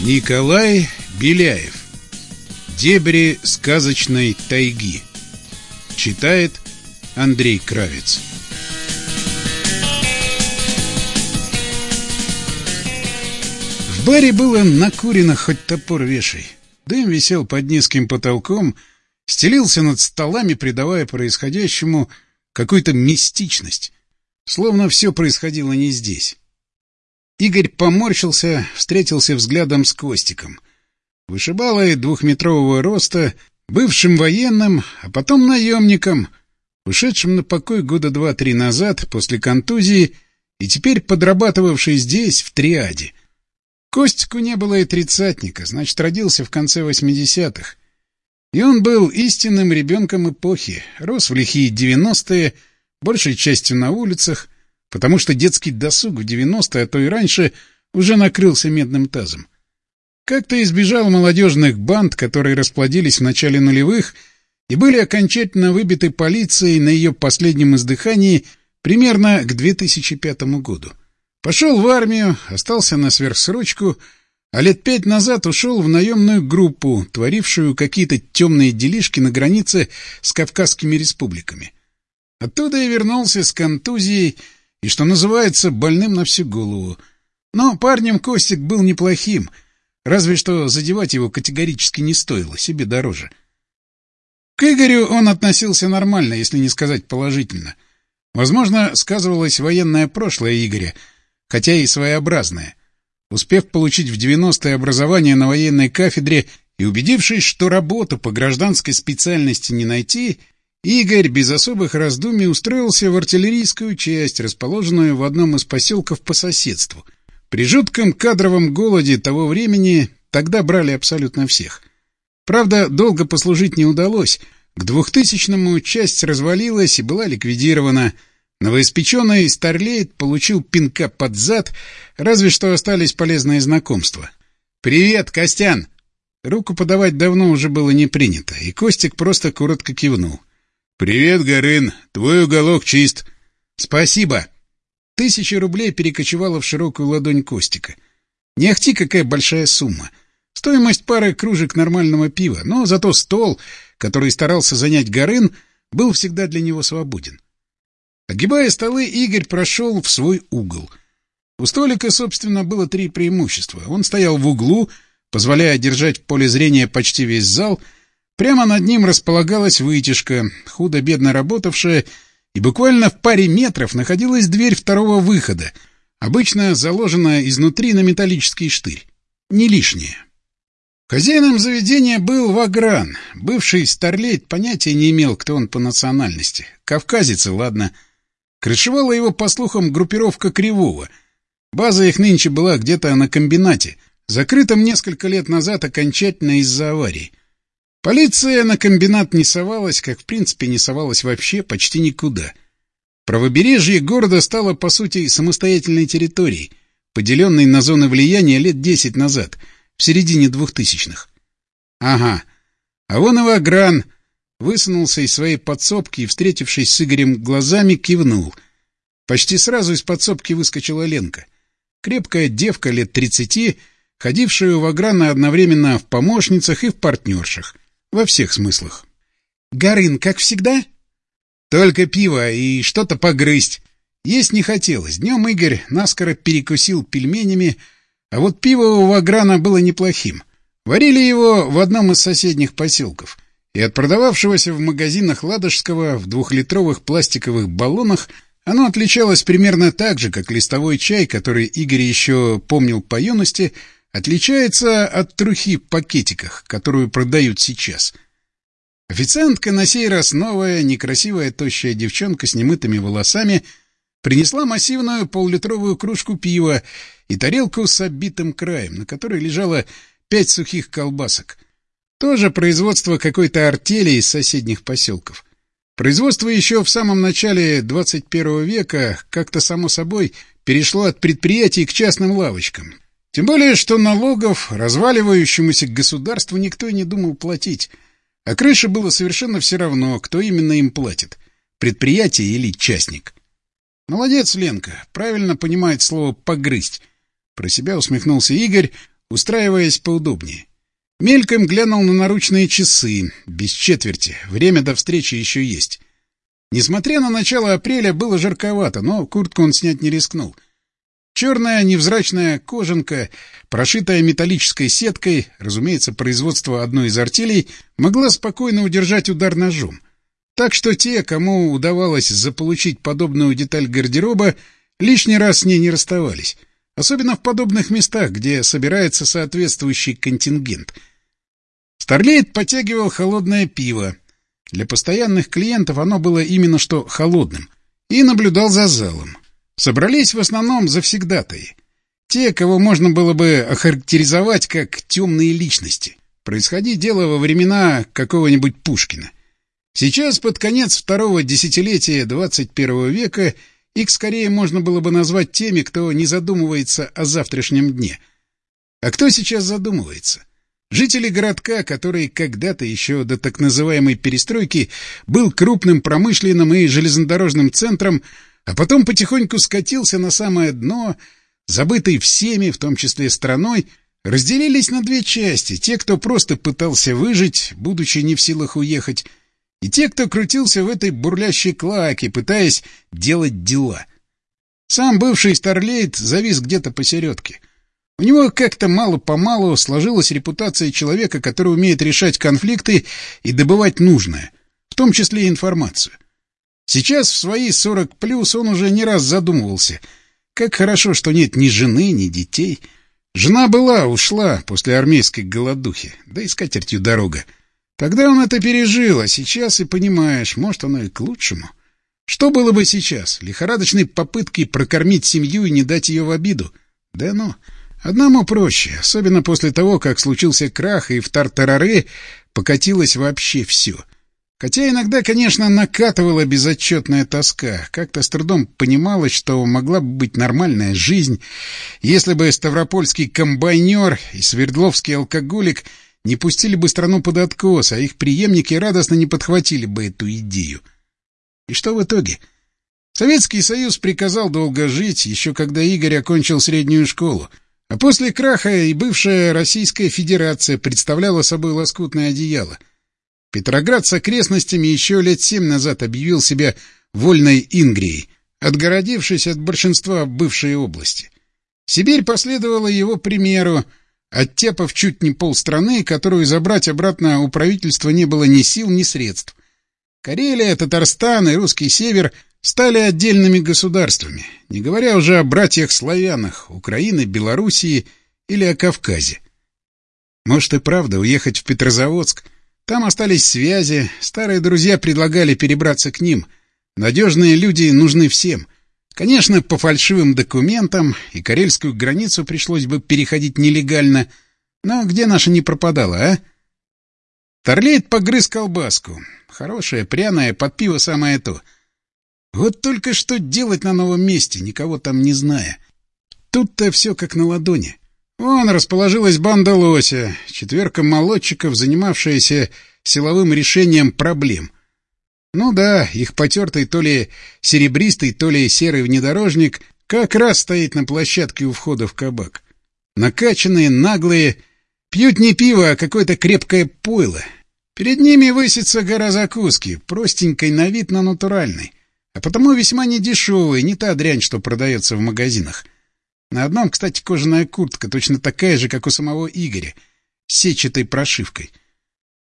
Николай Беляев Дебри сказочной тайги Читает Андрей Кравец В баре было накурено хоть топор вешай. Дым висел под низким потолком, стелился над столами, придавая происходящему какую-то мистичность. Словно все происходило не здесь. Игорь поморщился, встретился взглядом с Костиком. Вышибалой двухметрового роста, бывшим военным, а потом наемником, ушедшим на покой года два-три назад после контузии и теперь подрабатывавший здесь, в триаде. Костику не было и тридцатника, значит, родился в конце восьмидесятых. И он был истинным ребенком эпохи, рос в лихие девяностые, большей частью на улицах, потому что детский досуг в 90-е, а то и раньше, уже накрылся медным тазом. Как-то избежал молодежных банд, которые расплодились в начале нулевых и были окончательно выбиты полицией на ее последнем издыхании примерно к 2005 году. Пошел в армию, остался на сверхсрочку, а лет пять назад ушел в наемную группу, творившую какие-то темные делишки на границе с Кавказскими республиками. Оттуда и вернулся с контузией и, что называется, больным на всю голову. Но парнем Костик был неплохим, разве что задевать его категорически не стоило, себе дороже. К Игорю он относился нормально, если не сказать положительно. Возможно, сказывалось военное прошлое Игоря, хотя и своеобразное. Успев получить в 90-е образование на военной кафедре и убедившись, что работу по гражданской специальности не найти, Игорь без особых раздумий устроился в артиллерийскую часть, расположенную в одном из поселков по соседству. При жутком кадровом голоде того времени тогда брали абсолютно всех. Правда, долго послужить не удалось. К двухтысячному часть развалилась и была ликвидирована. Новоиспеченный Старлейт получил пинка под зад, разве что остались полезные знакомства. «Привет, Костян!» Руку подавать давно уже было не принято, и Костик просто коротко кивнул. «Привет, Горын. Твой уголок чист». «Спасибо». Тысяча рублей перекочевала в широкую ладонь Костика. Не ахти какая большая сумма. Стоимость пары кружек нормального пива, но зато стол, который старался занять Горын, был всегда для него свободен. Огибая столы, Игорь прошел в свой угол. У столика, собственно, было три преимущества. Он стоял в углу, позволяя держать в поле зрения почти весь зал — Прямо над ним располагалась вытяжка, худо-бедно работавшая, и буквально в паре метров находилась дверь второго выхода, обычно заложенная изнутри на металлический штырь. Не лишнее. Хозяином заведения был Вагран. Бывший старлейт понятия не имел, кто он по национальности. Кавказец, ладно. Крышевала его, по слухам, группировка Кривого. База их нынче была где-то на комбинате, закрытом несколько лет назад окончательно из-за аварии. Полиция на комбинат не совалась, как в принципе не совалась вообще почти никуда. Правобережье города стало, по сути, самостоятельной территорией, поделенной на зоны влияния лет десять назад, в середине двухтысячных. Ага. А вон его Агран высунулся из своей подсобки и, встретившись с Игорем глазами, кивнул. Почти сразу из подсобки выскочила Ленка. Крепкая девка лет тридцати, ходившая у Ваграна одновременно в помощницах и в партнершах — во всех смыслах. «Горын, как всегда?» «Только пиво и что-то погрызть. Есть не хотелось. Днем Игорь наскоро перекусил пельменями, а вот пиво у Ваграна было неплохим. Варили его в одном из соседних поселков. И от продававшегося в магазинах Ладожского в двухлитровых пластиковых баллонах оно отличалось примерно так же, как листовой чай, который Игорь еще помнил по юности — отличается от трухи в пакетиках, которую продают сейчас. Официантка, на сей раз новая, некрасивая, тощая девчонка с немытыми волосами, принесла массивную поллитровую кружку пива и тарелку с оббитым краем, на которой лежало пять сухих колбасок. Тоже производство какой-то артели из соседних поселков. Производство еще в самом начале 21 века как-то само собой перешло от предприятий к частным лавочкам. Тем более, что налогов разваливающемуся государству никто и не думал платить. А крыше было совершенно все равно, кто именно им платит — предприятие или частник. Молодец, Ленка, правильно понимает слово «погрызть». Про себя усмехнулся Игорь, устраиваясь поудобнее. Мельком глянул на наручные часы. Без четверти. Время до встречи еще есть. Несмотря на начало апреля, было жарковато, но куртку он снять не рискнул. Черная невзрачная кожанка, прошитая металлической сеткой, разумеется, производство одной из артелей, могла спокойно удержать удар ножом. Так что те, кому удавалось заполучить подобную деталь гардероба, лишний раз с ней не расставались. Особенно в подобных местах, где собирается соответствующий контингент — Старлейт потягивал холодное пиво. Для постоянных клиентов оно было именно что холодным. И наблюдал за залом. Собрались в основном завсегдатаи. Те, кого можно было бы охарактеризовать как темные личности. Происходи дело во времена какого-нибудь Пушкина. Сейчас, под конец второго десятилетия 21 века, их скорее можно было бы назвать теми, кто не задумывается о завтрашнем дне. А кто сейчас задумывается? Жители городка, который когда-то еще до так называемой перестройки был крупным промышленным и железнодорожным центром, а потом потихоньку скатился на самое дно, забытый всеми, в том числе страной, разделились на две части. Те, кто просто пытался выжить, будучи не в силах уехать, и те, кто крутился в этой бурлящей клаке, пытаясь делать дела. Сам бывший Старлейт завис где-то посередке — у него как-то мало-помалу сложилась репутация человека, который умеет решать конфликты и добывать нужное, в том числе информацию. Сейчас в свои 40 плюс он уже не раз задумывался, как хорошо, что нет ни жены, ни детей. Жена была, ушла после армейской голодухи, да и с катертью дорога. Тогда он это пережил, а сейчас и понимаешь, может, оно и к лучшему. Что было бы сейчас? Лихорадочной попыткой прокормить семью и не дать ее в обиду? Да ну... Одному проще, особенно после того, как случился крах, и в Тартарары покатилось вообще все. Хотя иногда, конечно, накатывала безотчетная тоска. Как-то с трудом понималось, что могла бы быть нормальная жизнь, если бы ставропольский комбайнер и свердловский алкоголик не пустили бы страну под откос, а их преемники радостно не подхватили бы эту идею. И что в итоге? Советский Союз приказал долго жить, еще когда Игорь окончил среднюю школу. А после краха и бывшая Российская Федерация представляла собой лоскутное одеяло. Петроград с окрестностями еще лет семь назад объявил себя вольной Ингрией, отгородившись от большинства бывшей области. Сибирь последовала его примеру, оттепав чуть не полстраны, которую забрать обратно у правительства не было ни сил, ни средств. Карелия, Татарстан и русский север — стали отдельными государствами, не говоря уже о братьях-славянах, Украины, Белоруссии или о Кавказе. Может и правда уехать в Петрозаводск. Там остались связи, старые друзья предлагали перебраться к ним. Надежные люди нужны всем. Конечно, по фальшивым документам, и карельскую границу пришлось бы переходить нелегально. Но где наша не пропадала, а? Торлейт погрыз колбаску. Хорошая, пряная, под пиво самое то — вот только что делать на новом месте, никого там не зная. Тут-то все как на ладони. Вон расположилась банда лося, четверка молодчиков, занимавшаяся силовым решением проблем. Ну да, их потертый то ли серебристый, то ли серый внедорожник как раз стоит на площадке у входа в кабак. Накачанные, наглые, пьют не пиво, а какое-то крепкое пойло. Перед ними высится гора закуски, простенькой на вид, но натуральной а потому весьма недешевый, не та дрянь, что продается в магазинах. На одном, кстати, кожаная куртка, точно такая же, как у самого Игоря, с сетчатой прошивкой.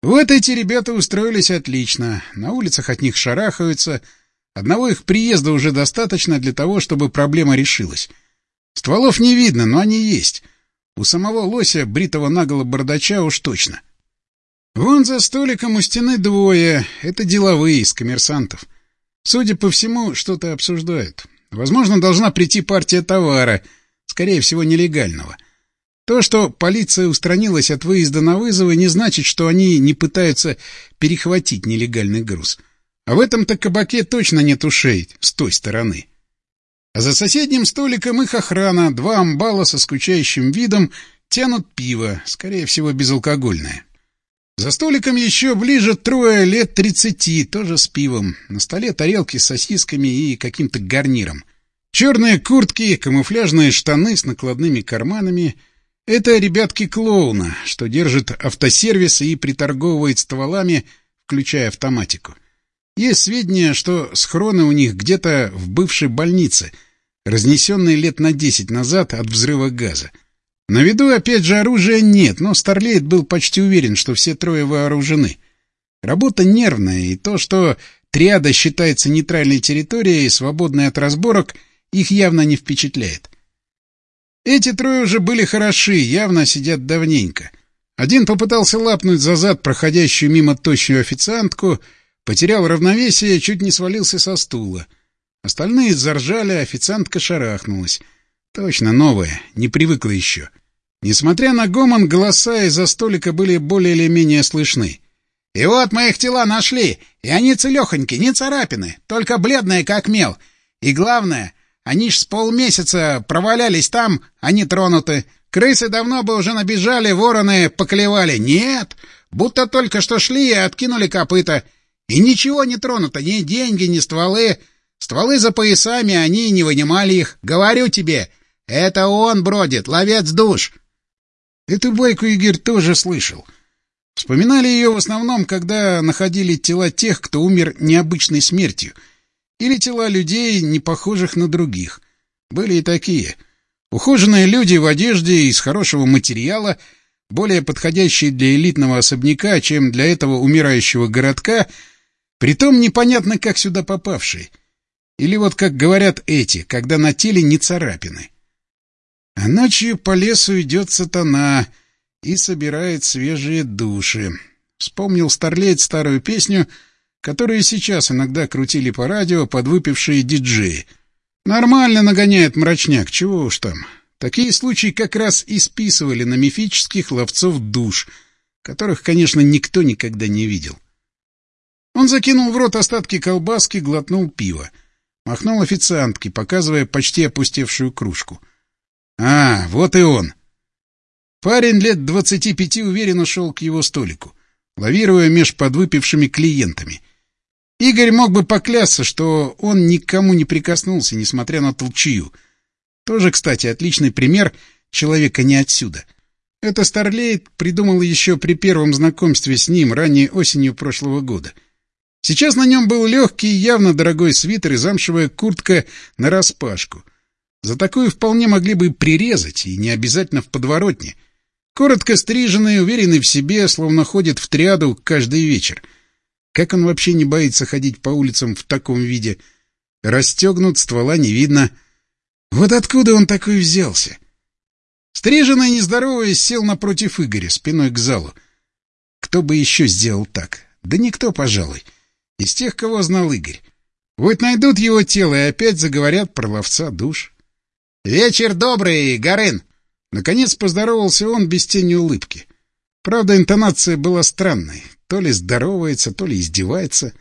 Вот эти ребята устроились отлично, на улицах от них шарахаются, одного их приезда уже достаточно для того, чтобы проблема решилась. Стволов не видно, но они есть. У самого лося, бритого наголо бардача, уж точно. Вон за столиком у стены двое, это деловые, из коммерсантов. Судя по всему, что-то обсуждают. Возможно, должна прийти партия товара, скорее всего, нелегального. То, что полиция устранилась от выезда на вызовы, не значит, что они не пытаются перехватить нелегальный груз. А в этом-то кабаке точно нет ушей с той стороны. А за соседним столиком их охрана, два амбала со скучающим видом, тянут пиво, скорее всего, безалкогольное. За столиком еще ближе трое лет тридцати, тоже с пивом. На столе тарелки с сосисками и каким-то гарниром. Черные куртки, камуфляжные штаны с накладными карманами. Это ребятки-клоуна, что держит автосервис и приторговывает стволами, включая автоматику. Есть сведения, что схроны у них где-то в бывшей больнице, разнесенные лет на десять назад от взрыва газа. На виду, опять же, оружия нет, но Старлейт был почти уверен, что все трое вооружены. Работа нервная, и то, что триада считается нейтральной территорией, свободной от разборок, их явно не впечатляет. Эти трое уже были хороши, явно сидят давненько. Один попытался лапнуть за зад проходящую мимо тощую официантку, потерял равновесие, чуть не свалился со стула. Остальные заржали, официантка шарахнулась. Точно новая, не привыкла еще. Несмотря на гомон, голоса из-за столика были более или менее слышны. «И вот мы их тела нашли, и они целехоньки, не царапины, только бледные, как мел. И главное, они ж с полмесяца провалялись там, не тронуты. Крысы давно бы уже набежали, вороны поклевали. Нет, будто только что шли и откинули копыта. И ничего не тронуто, ни деньги, ни стволы. Стволы за поясами, они не вынимали их. Говорю тебе, это он бродит, ловец душ. Эту байку Игорь тоже слышал. Вспоминали ее в основном, когда находили тела тех, кто умер необычной смертью — или тела людей, не похожих на других. Были и такие. Ухоженные люди в одежде из хорошего материала, более подходящие для элитного особняка, чем для этого умирающего городка, притом непонятно, как сюда попавшие. Или вот как говорят эти, когда на теле не царапины. А ночью по лесу идет сатана и собирает свежие души. Вспомнил Старлейт старую песню — которые сейчас иногда крутили по радио подвыпившие диджеи. Нормально нагоняет мрачняк, чего уж там. Такие случаи как раз и списывали на мифических ловцов душ, которых, конечно, никто никогда не видел. Он закинул в рот остатки колбаски, глотнул пиво. Махнул официантке, показывая почти опустевшую кружку. «А, вот и он!» Парень лет двадцати пяти уверенно шел к его столику, лавируя меж подвыпившими клиентами — Игорь мог бы поклясться, что он никому не прикоснулся, несмотря на толчью. Тоже, кстати, отличный пример человека не отсюда. Это Старлейт придумал еще при первом знакомстве с ним ранней осенью прошлого года. Сейчас на нем был легкий, явно дорогой свитер и замшевая куртка нараспашку. За такую вполне могли бы прирезать, и не обязательно в подворотне. Коротко стриженный, уверенный в себе, словно ходит в триаду каждый вечер — как он вообще не боится ходить по улицам в таком виде? Расстегнут, ствола не видно. Вот откуда он такой взялся? Стриженный, не здороваясь, сел напротив Игоря, спиной к залу. Кто бы еще сделал так? Да никто, пожалуй. Из тех, кого знал Игорь. Вот найдут его тело и опять заговорят про ловца душ. «Вечер добрый, Горын!» Наконец поздоровался он без тени улыбки. Правда, интонация была странной. То ли здоровается, то ли издевается.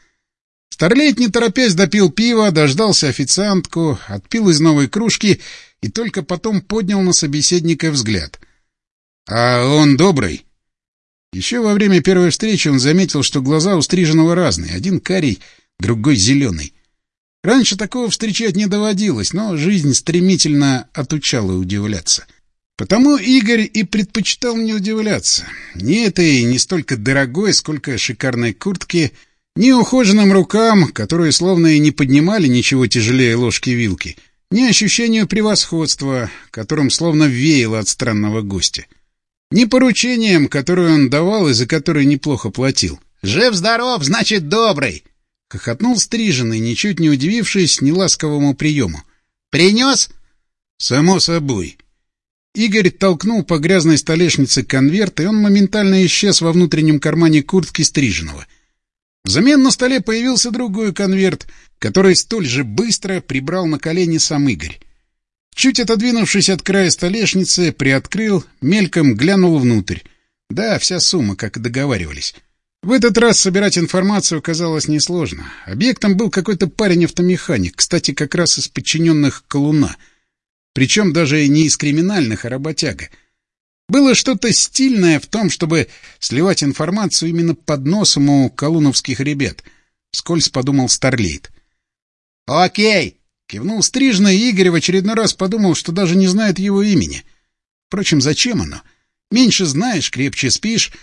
Старлейт, не торопясь, допил пиво, дождался официантку, отпил из новой кружки и только потом поднял на собеседника взгляд. — А он добрый? Еще во время первой встречи он заметил, что глаза у стриженного разные. Один карий, другой зеленый. Раньше такого встречать не доводилось, но жизнь стремительно отучала удивляться. — Потому Игорь и предпочитал не удивляться. Ни этой не столько дорогой, сколько шикарной куртки, ни ухоженным рукам, которые словно и не поднимали ничего тяжелее ложки-вилки, ни ощущению превосходства, которым словно веяло от странного гостя. Ни поручением, которое он давал и за которое неплохо платил. «Жив-здоров, значит, добрый!» — хохотнул стриженный, ничуть не удивившись неласковому приему. «Принес?» «Само собой», Игорь толкнул по грязной столешнице конверт, и он моментально исчез во внутреннем кармане куртки стриженного. Взамен на столе появился другой конверт, который столь же быстро прибрал на колени сам Игорь. Чуть отодвинувшись от края столешницы, приоткрыл, мельком глянул внутрь. Да, вся сумма, как и договаривались. В этот раз собирать информацию оказалось несложно. Объектом был какой-то парень-автомеханик, кстати, как раз из подчиненных Колуна — причем даже не из криминальных, а работяга. Было что-то стильное в том, чтобы сливать информацию именно под носом у колуновских ребят. Скользь подумал Старлейт. «Окей!» — кивнул стрижный, и Игорь в очередной раз подумал, что даже не знает его имени. Впрочем, зачем оно? Меньше знаешь, крепче спишь.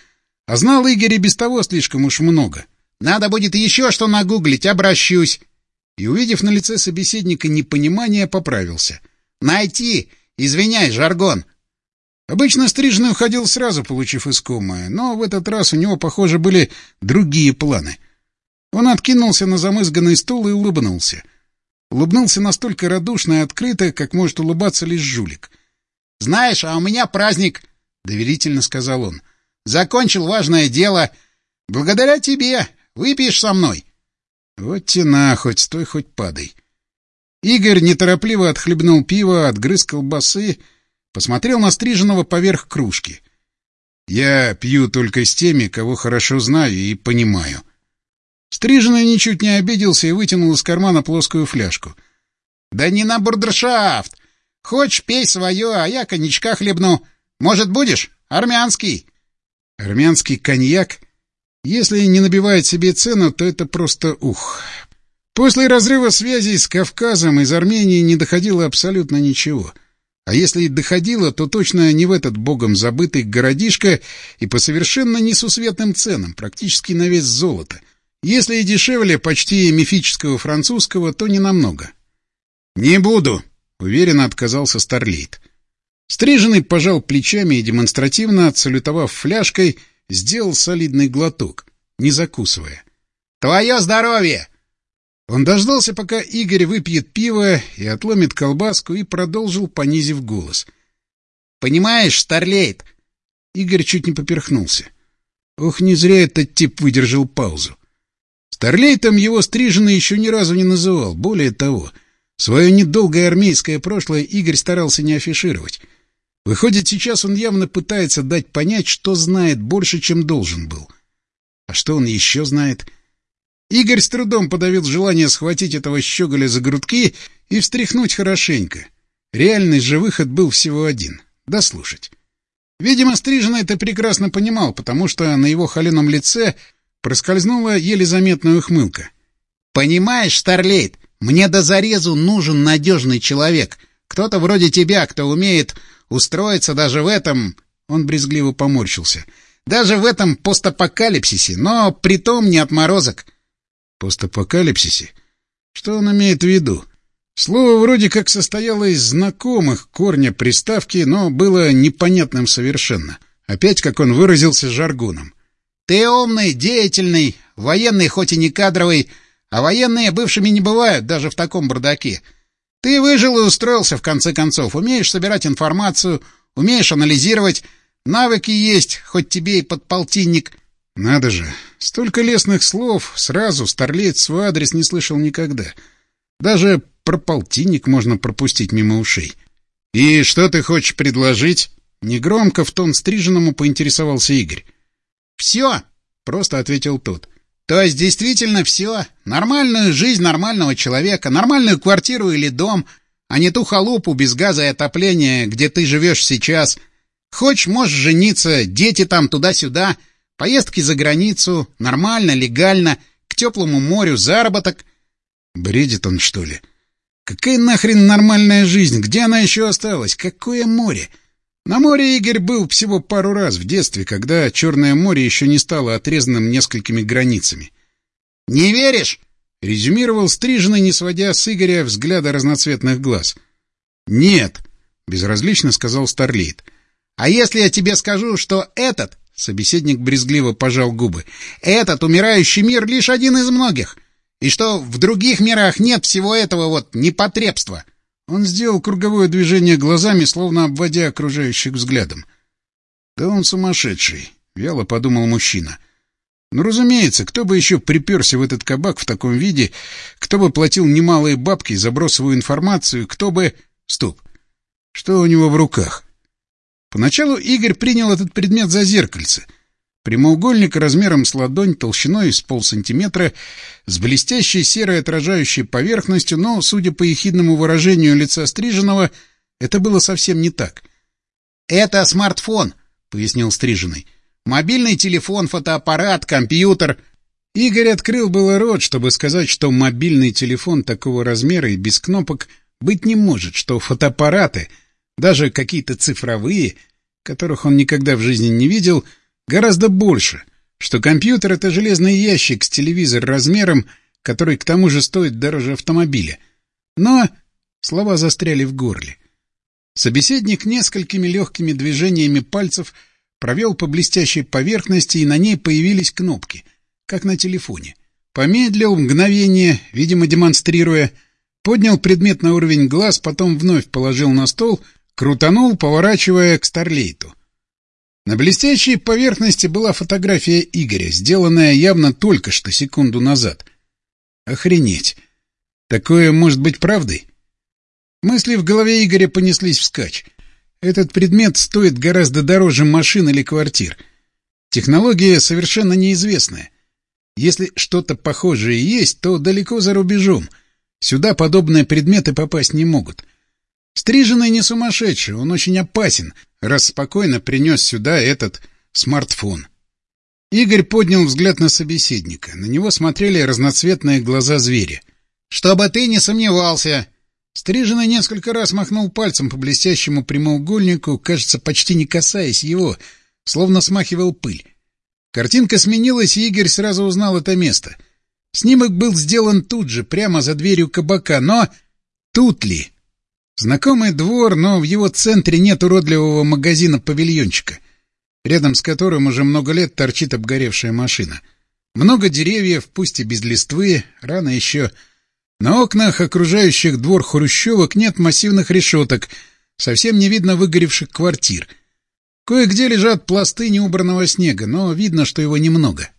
А знал Игорь и без того слишком уж много. Надо будет еще что нагуглить, обращусь. И, увидев на лице собеседника непонимание, поправился. «Найти! Извиняй, жаргон!» Обычно стрижный уходил сразу, получив искомое, но в этот раз у него, похоже, были другие планы. Он откинулся на замызганный стул и улыбнулся. Улыбнулся настолько радушно и открыто, как может улыбаться лишь жулик. «Знаешь, а у меня праздник!» — доверительно сказал он. «Закончил важное дело. Благодаря тебе. Выпьешь со мной?» «Вот тена, хоть стой, хоть падай». Игорь неторопливо отхлебнул пиво, отгрыз колбасы, посмотрел на стриженного поверх кружки. «Я пью только с теми, кого хорошо знаю и понимаю». Стриженный ничуть не обиделся и вытянул из кармана плоскую фляжку. «Да не на бурдершафт! Хочешь, пей свое, а я коньячка хлебну. Может, будешь? Армянский!» «Армянский коньяк? Если не набивает себе цену, то это просто ух!» После разрыва связей с Кавказом из Армении не доходило абсолютно ничего. А если и доходило, то точно не в этот богом забытый городишко и по совершенно несусветным ценам, практически на вес золота — если и дешевле почти мифического французского, то не намного. «Не буду», — уверенно отказался Старлейт. Стриженный пожал плечами и, демонстративно отсалютовав фляжкой, сделал солидный глоток, не закусывая. «Твое здоровье!» Он дождался, пока Игорь выпьет пиво и отломит колбаску, и продолжил, понизив голос. «Понимаешь, Старлейт?» Игорь чуть не поперхнулся. Ох, не зря этот тип выдержал паузу. Старлейтом его стриженный еще ни разу не называл. Более того, свое недолгое армейское прошлое Игорь старался не афишировать. Выходит, сейчас он явно пытается дать понять, что знает больше, чем должен был. А что он еще знает? Игорь с трудом подавил желание схватить этого щеголя за грудки и встряхнуть хорошенько. Реальный же выход был всего один — дослушать. Видимо, Стриженный это прекрасно понимал, потому что на его холеном лице Проскользнула еле заметная ухмылка. «Понимаешь, Старлейт, мне до зарезу нужен надежный человек. Кто-то вроде тебя, кто умеет устроиться даже в этом...» Он брезгливо поморщился. «Даже в этом постапокалипсисе, но притом не отморозок». «Постапокалипсисе? Что он имеет в виду?» Слово вроде как состояло из знакомых корня приставки, но было непонятным совершенно. Опять, как он выразился, жаргоном. Ты умный, деятельный, военный хоть и не кадровый, а военные бывшими не бывают даже в таком бардаке. Ты выжил и устроился, в конце концов. Умеешь собирать информацию, умеешь анализировать. Навыки есть, хоть тебе и подполтинник. Надо же, столько лестных слов сразу старлеец свой адрес не слышал никогда. Даже про полтинник можно пропустить мимо ушей. «И что ты хочешь предложить?» Негромко в тон стриженному поинтересовался Игорь. «Все!» — просто ответил тот. «То есть действительно все. Нормальную жизнь нормального человека, нормальную квартиру или дом, а не ту халупу без газа и отопления, где ты живешь сейчас. Хочешь, можешь жениться, дети там туда-сюда, поездки за границу, нормально, легально, к теплому морю, заработок». Бредит он, что ли? Какая нахрен нормальная жизнь? Где она еще осталась? Какое море? На море Игорь был всего пару раз в детстве, когда Черное море еще не стало отрезанным несколькими границами. «Не веришь?» — резюмировал стриженный, не сводя с Игоря взгляда разноцветных глаз. «Нет», — безразлично сказал Старлейт. «А если я тебе скажу, что этот...» — собеседник брезгливо пожал губы. «Этот умирающий мир лишь один из многих, и что в других мирах нет всего этого вот непотребства». Он сделал круговое движение глазами, словно обводя окружающих взглядом. «Да он сумасшедший», — вяло подумал мужчина. «Ну, разумеется, кто бы еще приперся в этот кабак в таком виде, кто бы платил немалые бабки за бросовую информацию, кто бы...» «Стоп! Что у него в руках?» Поначалу Игорь принял этот предмет за зеркальце — Прямоугольник размером с ладонь, толщиной с полсантиметра, с блестящей серой отражающей поверхностью, но, судя по ехидному выражению лица Стриженного, это было совсем не так. «Это смартфон», — пояснил Стриженный. «Мобильный телефон, фотоаппарат, компьютер». Игорь открыл было рот, чтобы сказать, что мобильный телефон такого размера и без кнопок быть не может, что фотоаппараты, даже какие-то цифровые, которых он никогда в жизни не видел, гораздо больше, что компьютер — это железный ящик с телевизор размером, который к тому же стоит дороже автомобиля. Но слова застряли в горле. Собеседник несколькими легкими движениями пальцев провел по блестящей поверхности, и на ней появились кнопки, как на телефоне. Помедлил мгновение, видимо, демонстрируя, поднял предмет на уровень глаз, потом вновь положил на стол, крутанул, поворачивая к Старлейту. На блестящей поверхности была фотография Игоря, сделанная явно только что, секунду назад. Охренеть! Такое может быть правдой? Мысли в голове Игоря понеслись вскачь. Этот предмет стоит гораздо дороже машин или квартир. Технология совершенно неизвестная. Если что-то похожее есть, то далеко за рубежом. Сюда подобные предметы попасть не могут. Стриженный не сумасшедший, он очень опасен, раз спокойно принес сюда этот смартфон. Игорь поднял взгляд на собеседника. На него смотрели разноцветные глаза зверя. — Чтобы ты не сомневался! Стриженный несколько раз махнул пальцем по блестящему прямоугольнику, кажется, почти не касаясь его, словно смахивал пыль. Картинка сменилась, и Игорь сразу узнал это место. Снимок был сделан тут же, прямо за дверью кабака, но... Тут ли? Знакомый двор, но в его центре нет уродливого магазина-павильончика, рядом с которым уже много лет торчит обгоревшая машина. Много деревьев, пусть и без листвы, рано еще... На окнах окружающих двор хрущевок нет массивных решеток, совсем не видно выгоревших квартир. Кое-где лежат пласты неубранного снега, но видно, что его немного.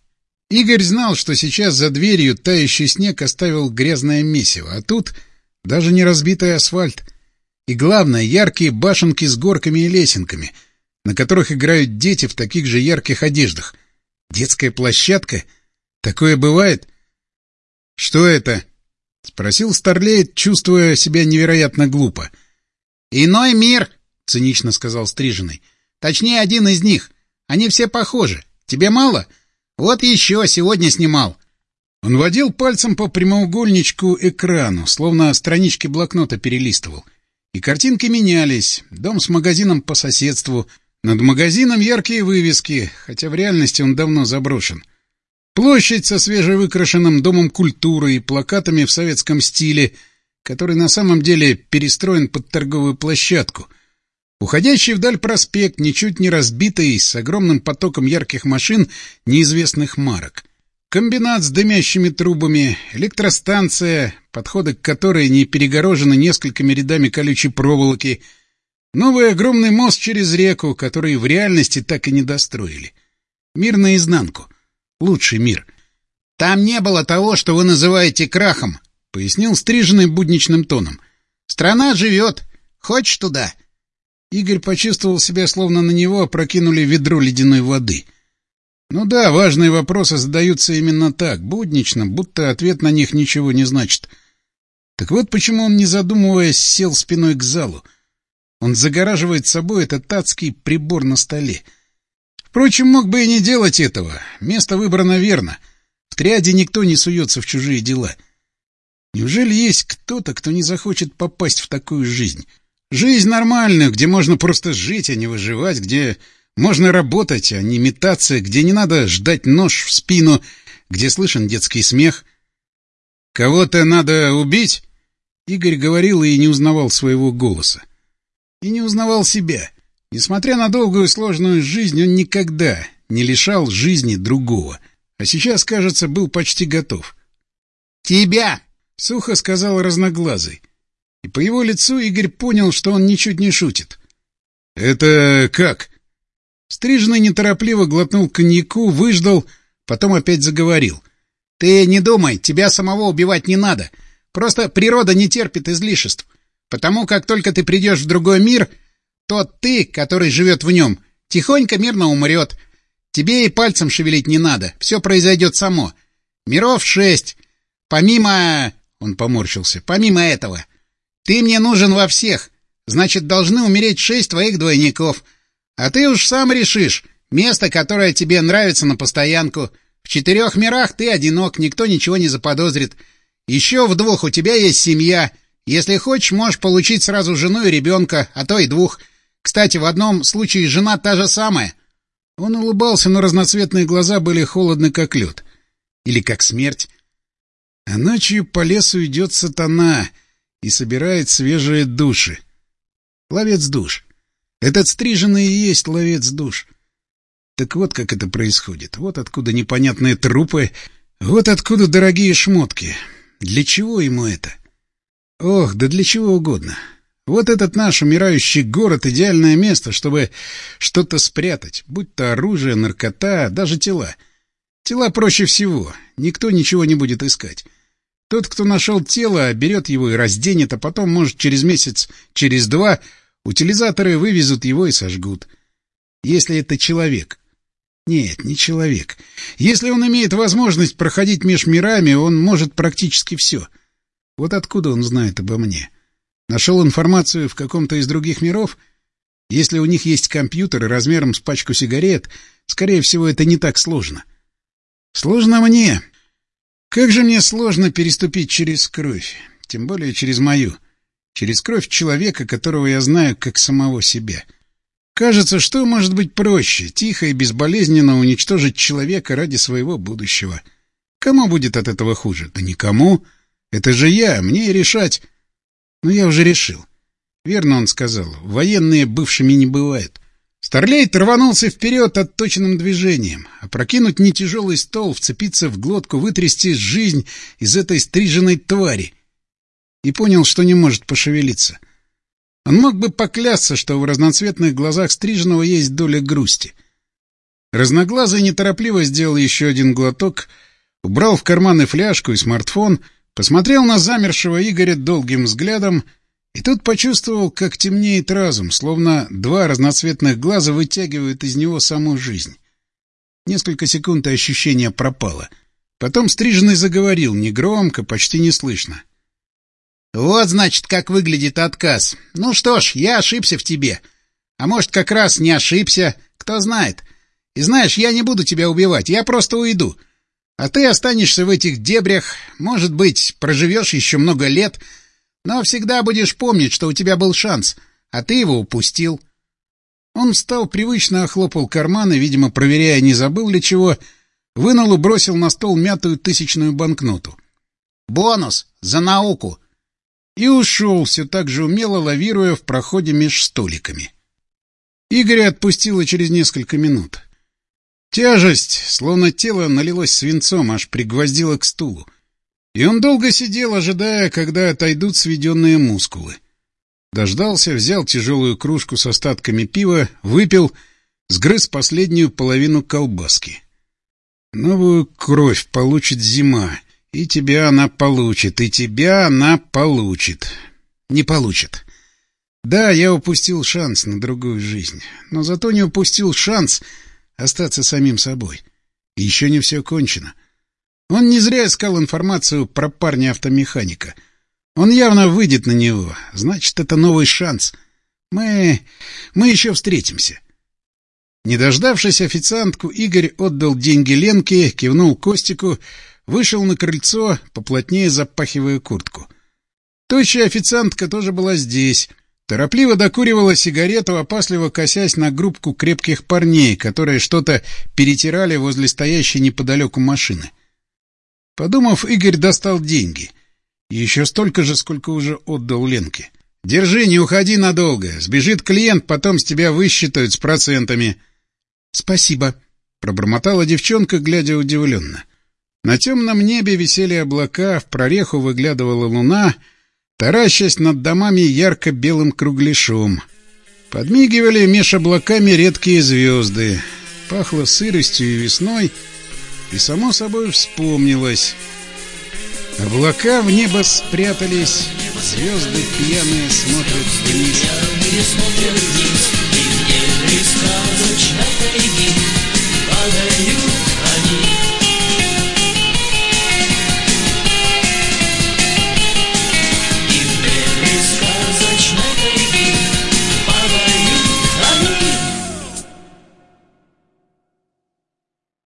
Игорь знал, что сейчас за дверью тающий снег оставил грязное месиво, а тут даже не разбитый асфальт. И главное, яркие башенки с горками и лесенками, на которых играют дети в таких же ярких одеждах. Детская площадка? Такое бывает? — Что это? — спросил Старлейт, чувствуя себя невероятно глупо. — Иной мир, — цинично сказал Стриженный. — Точнее, один из них. Они все похожи. Тебе мало? Вот еще, сегодня снимал. Он водил пальцем по прямоугольничку экрану, словно странички блокнота перелистывал. И картинки менялись. Дом с магазином по соседству. Над магазином яркие вывески, хотя в реальности он давно заброшен. — Площадь со свежевыкрашенным домом культуры и плакатами в советском стиле, который на самом деле перестроен под торговую площадку. Уходящий вдаль проспект, ничуть не разбитый, с огромным потоком ярких машин неизвестных марок. Комбинат с дымящими трубами, электростанция, подходы к которой не перегорожены несколькими рядами колючей проволоки, новый огромный мост через реку, который в реальности так и не достроили. Мир наизнанку — лучший мир. «Там не было того, что вы называете крахом», — пояснил стриженный будничным тоном. «Страна живет. Хочешь туда?» Игорь почувствовал себя, словно на него опрокинули ведро ледяной воды. Ну да, важные вопросы задаются именно так, буднично, будто ответ на них ничего не значит. Так вот почему он, не задумываясь, сел спиной к залу. Он загораживает собой этот адский прибор на столе — Впрочем, мог бы и не делать этого. Место выбрано верно. В триаде никто не суется в чужие дела. Неужели есть кто-то, кто не захочет попасть в такую жизнь? Жизнь нормальную, где можно просто жить, а не выживать, где можно работать, а не метаться, где не надо ждать нож в спину, где слышен детский смех. «Кого-то надо убить?» Игорь говорил и не узнавал своего голоса. И не узнавал себя. Несмотря на долгую сложную жизнь, он никогда не лишал жизни другого. А сейчас, кажется, был почти готов. «Тебя!» — сухо сказал разноглазый. И по его лицу Игорь понял, что он ничуть не шутит. «Это как?» Стрижный неторопливо глотнул коньяку, выждал, потом опять заговорил. «Ты не думай, тебя самого убивать не надо. Просто природа не терпит излишеств. Потому как только ты придешь в другой мир, тот ты, который живет в нем, тихонько мирно умрет. Тебе и пальцем шевелить не надо, все произойдет само. Миров шесть. Помимо... Он поморщился. Помимо этого. Ты мне нужен во всех. Значит, должны умереть шесть твоих двойников. А ты уж сам решишь. Место, которое тебе нравится на постоянку. В четырех мирах ты одинок, никто ничего не заподозрит. Еще в двух у тебя есть семья. Если хочешь, можешь получить сразу жену и ребенка, а то и двух. Кстати, в одном случае жена та же самая. Он улыбался, но разноцветные глаза были холодны, как лед. Или как смерть. А ночью по лесу идет сатана и собирает свежие души. Ловец душ. Этот стриженный и есть ловец душ. Так вот как это происходит. Вот откуда непонятные трупы, вот откуда дорогие шмотки. Для чего ему это? Ох, да для чего угодно. Вот этот наш умирающий город — идеальное место, чтобы что-то спрятать, будь то оружие, наркота, даже тела. Тела проще всего, никто ничего не будет искать. Тот, кто нашел тело, берет его и разденет, а потом, может, через месяц, через два, утилизаторы вывезут его и сожгут. Если это человек. Нет, не человек. Если он имеет возможность проходить меж мирами, он может практически все. Вот откуда он знает обо мне? — Нашел информацию в каком-то из других миров? Если у них есть компьютеры размером с пачку сигарет, скорее всего, это не так сложно. Сложно мне. Как же мне сложно переступить через кровь, тем более через мою. Через кровь человека, которого я знаю как самого себя. Кажется, что может быть проще, тихо и безболезненно уничтожить человека ради своего будущего. Кому будет от этого хуже? Да никому. Это же я, мне и решать. Но я уже решил. Верно он сказал, военные бывшими не бывают. Старлейт рванулся вперед отточенным движением, опрокинуть нетяжелый стол, вцепиться в глотку, вытрясти жизнь из этой стриженной твари. И понял, что не может пошевелиться. Он мог бы поклясться, что в разноцветных глазах стриженного есть доля грусти. Разноглазый неторопливо сделал еще один глоток, убрал в карманы фляжку и смартфон — Посмотрел на замершего Игоря долгим взглядом и тут почувствовал, как темнеет разум, словно два разноцветных глаза вытягивают из него саму жизнь. Несколько секунд и ощущение пропало. Потом стриженный заговорил, негромко, почти неслышно. «Вот, значит, как выглядит отказ. Ну что ж, я ошибся в тебе. А может, как раз не ошибся, кто знает. И знаешь, я не буду тебя убивать, я просто уйду. А ты останешься в этих дебрях, может быть, проживешь еще много лет, но всегда будешь помнить, что у тебя был шанс, а ты его упустил. Он встал, привычно охлопал карманы, видимо, проверяя, не забыл ли чего, вынул и бросил на стол мятую тысячную банкноту. «Бонус! За науку!» И ушел, все так же умело лавируя в проходе меж столиками. Игоря отпустило через несколько минут. Тяжесть, словно тело налилось свинцом, аж пригвоздило к стулу. И он долго сидел, ожидая, когда отойдут сведенные мускулы. Дождался, взял тяжелую кружку с остатками пива, выпил, сгрыз последнюю половину колбаски. Новую кровь получит зима, и тебя она получит, и тебя она получит. Не получит. Да, я упустил шанс на другую жизнь, но зато не упустил шанс остаться самим собой. И еще не все кончено. Он не зря искал информацию про парня-автомеханика. Он явно выйдет на него. Значит, это новый шанс. Мы... мы еще встретимся. Не дождавшись официантку, Игорь отдал деньги Ленке, кивнул Костику, вышел на крыльцо, поплотнее запахивая куртку. Тощая официантка тоже была здесь. Торопливо докуривала сигарету, опасливо косясь на группку крепких парней, которые что-то перетирали возле стоящей неподалеку машины. Подумав, Игорь достал деньги. еще столько же, сколько уже отдал Ленке. «Держи, не уходи надолго. Сбежит клиент, потом с тебя высчитают с процентами». «Спасибо», — пробормотала девчонка, глядя удивленно. На темном небе висели облака, в прореху выглядывала луна — таращась над домами ярко-белым кругляшом. Подмигивали меж облаками редкие звезды. Пахло сыростью и весной, и само собой вспомнилось. Облака в небо спрятались, звезды пьяные смотрят вниз. Падают